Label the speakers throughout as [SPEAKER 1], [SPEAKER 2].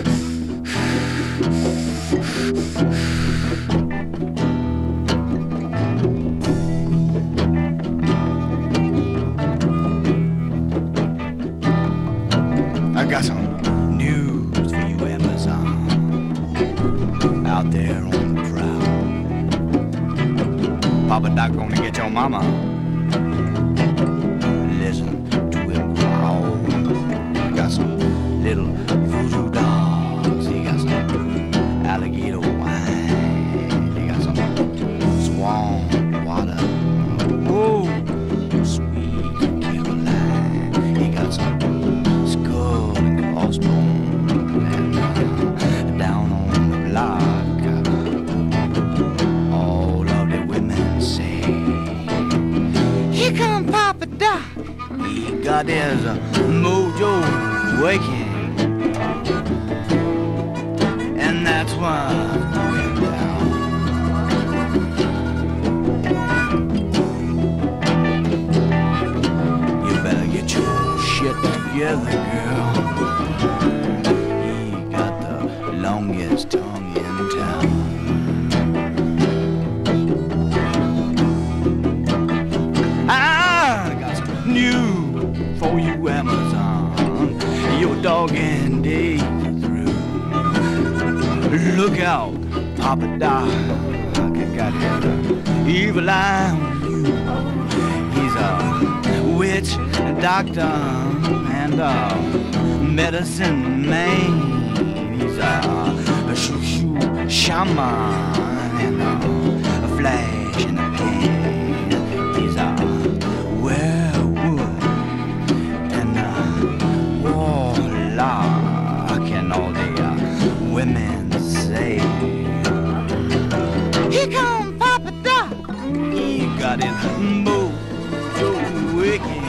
[SPEAKER 1] I got some news for you, Amazon. Out there on the prowl. Papa Doc gonna get your mama. Listen to him got some little his uh, mojo waking. And that's why you better get your shit together girl. He got the longest tongue out, Papa Doc. I got his evil eye on you. He's a witch, a doctor, and a medicine man. He's a, a shoo shoo shaman and a, a flash got his mojo wicked.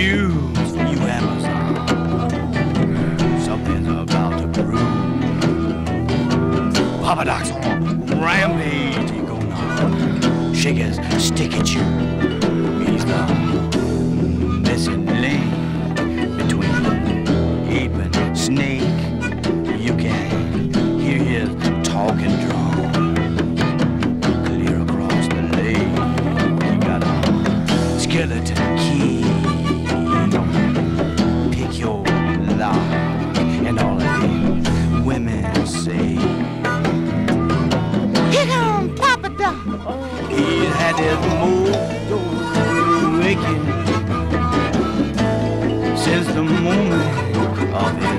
[SPEAKER 1] News for you, Amazon. Something's about to brew. Papa Doc's on rampage. He gonna shake his stick at you. The moment of his